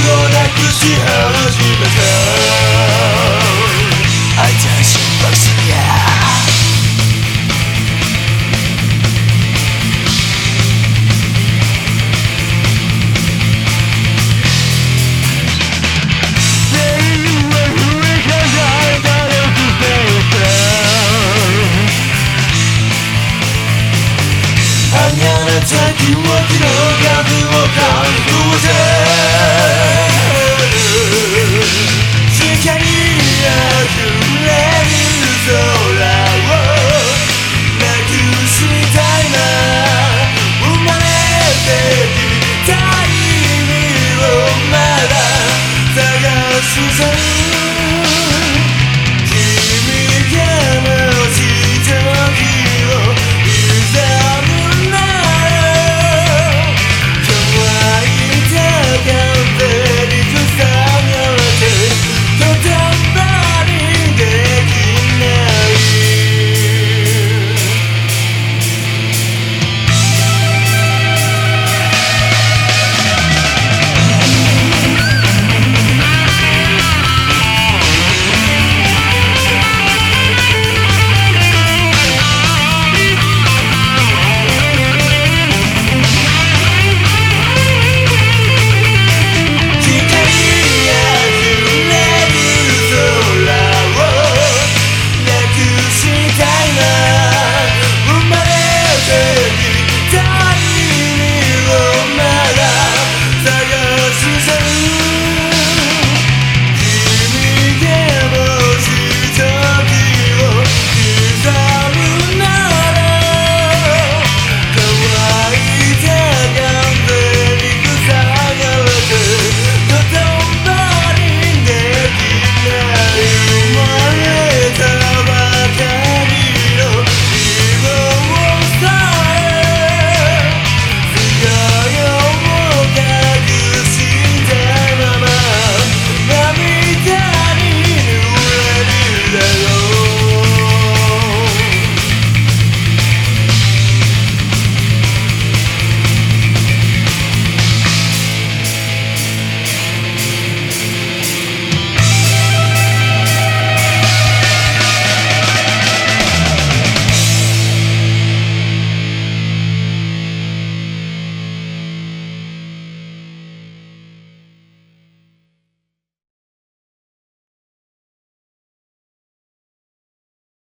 をなくし始めた新しい爆心や離れた記憶の壁 Suzanne